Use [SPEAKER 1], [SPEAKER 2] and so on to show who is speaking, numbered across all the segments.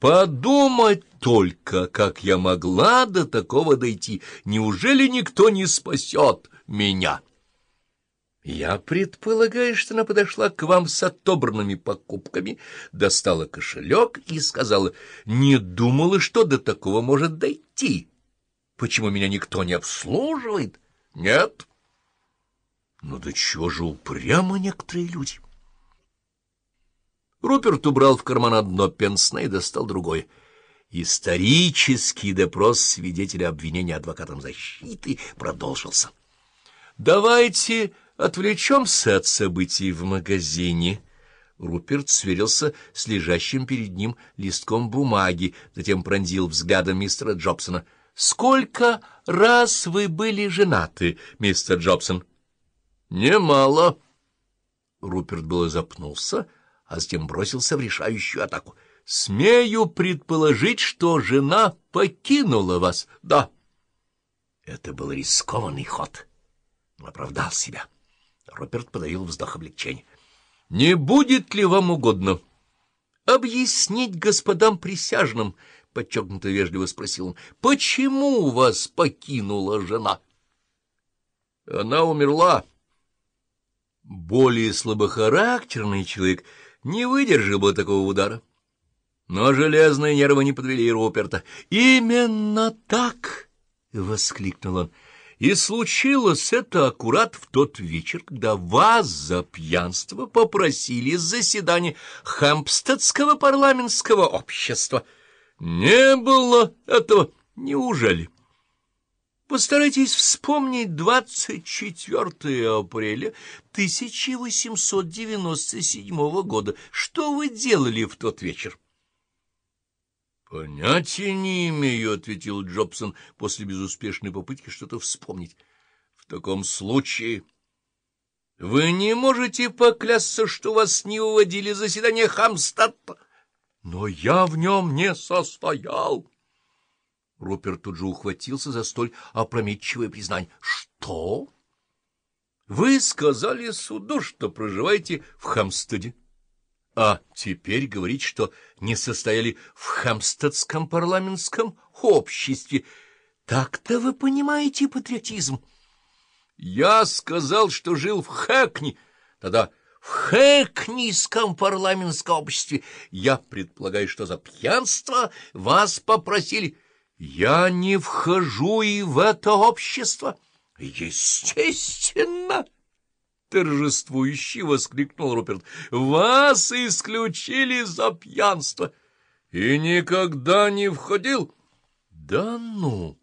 [SPEAKER 1] Подумать только, как я могла до такого дойти. Неужели никто не спасет меня? Я предполагаю, что она подошла к вам с отобранными покупками, достала кошелек и сказала, не думала, что до такого может дойти. Почему меня никто не обслуживает? Нет. Ну да чего же упрямо некоторые люди? Руперт убрал в карман одно пенсне и достал другое. Исторический допрос свидетеля обвинения адвокатом защиты продолжился. «Давайте отвлечемся от событий в магазине». Руперт сверился с лежащим перед ним листком бумаги, затем пронзил взглядом мистера Джобсона. «Сколько раз вы были женаты, мистер Джобсон?» «Немало». Руперт было запнулся, — а затем бросился в решающую атаку. «Смею предположить, что жена покинула вас, да». Это был рискованный ход. Оправдал себя. Роберт подавил вздох облегчения. «Не будет ли вам угодно объяснить господам присяжным?» — подчеркнуто вежливо спросил он. «Почему вас покинула жена?» «Она умерла». Более слабохарактерный человек — не выдержал бы такого удара. Но железные нервы не подвели Руперта. «Именно так!» — воскликнул он. «И случилось это аккурат в тот вечер, когда вас за пьянство попросили с заседания Хэмпстедского парламентского общества. Не было этого, неужели?» Постарайтесь вспомнить 24 апреля 1897 года. Что вы делали в тот вечер? — Понятия не имею, — ответил Джобсон после безуспешной попытки что-то вспомнить. — В таком случае... Вы не можете поклясться, что вас не уводили заседание Хамстадта? Но я в нем не состоял. Руперт тут же ухватился за столь опрометчивое признание. — Что? — Вы сказали суду, что проживаете в Хамстеде. А теперь говорить, что не состояли в Хамстедском парламентском обществе. Так-то вы понимаете патриотизм. Я сказал, что жил в Хэкни. Тогда в Хэкнийском парламентском обществе. Я предполагаю, что за пьянство вас попросили... Я не вхожу и в это общество. Естественно! Торжествующе воскликнул Руперт. Вас исключили за пьянство. И никогда не входил? Да ну!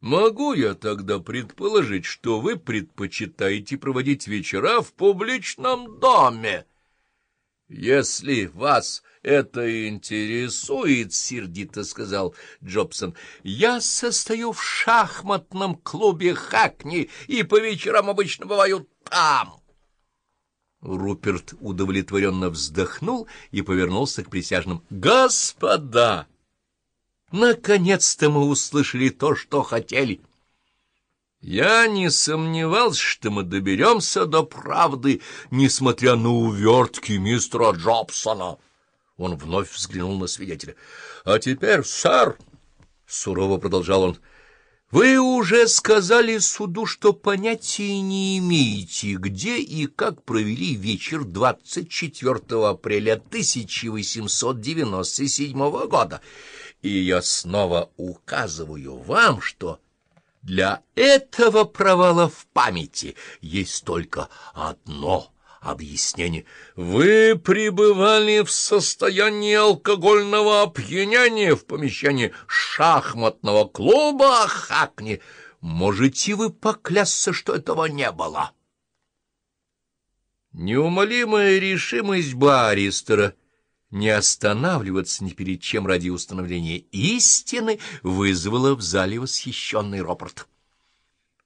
[SPEAKER 1] Могу я тогда предположить, что вы предпочитаете проводить вечера в публичном доме? Если вас это интересует, — сердито сказал Джобсон. — Я состою в шахматном клубе Хакни и по вечерам обычно бываю там. Руперт удовлетворенно вздохнул и повернулся к присяжным. — Господа! Наконец-то мы услышали то, что хотели. Я не сомневался, что мы доберемся до правды, несмотря на увертки мистера Джобсона. Он вновь взглянул на свидетеля. — А теперь, сэр, — сурово продолжал он, — вы уже сказали суду, что понятия не имеете, где и как провели вечер 24 апреля 1897 года. И я снова указываю вам, что... Для этого провала в памяти есть только одно объяснение. Вы пребывали в состоянии алкогольного опьянения в помещении шахматного клуба Хакни. Можете вы поклясться, что этого не было? Неумолимая решимость Баристера не останавливаться ни перед чем ради установления истины вызвала в зале восхищенный ропорт.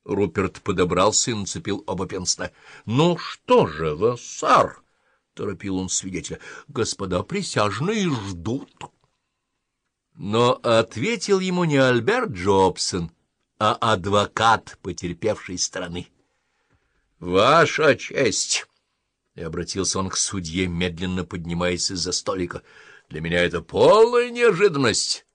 [SPEAKER 1] Руперт подобрался и нацепил оба пенсна. — Ну что же вы, сэр? — торопил он свидетеля. — Господа присяжные ждут. Но ответил ему не Альберт Джобсон, а адвокат потерпевшей стороны. — Ваша честь! — и обратился он к судье, медленно поднимаясь из-за столика. — Для меня это полная неожиданность.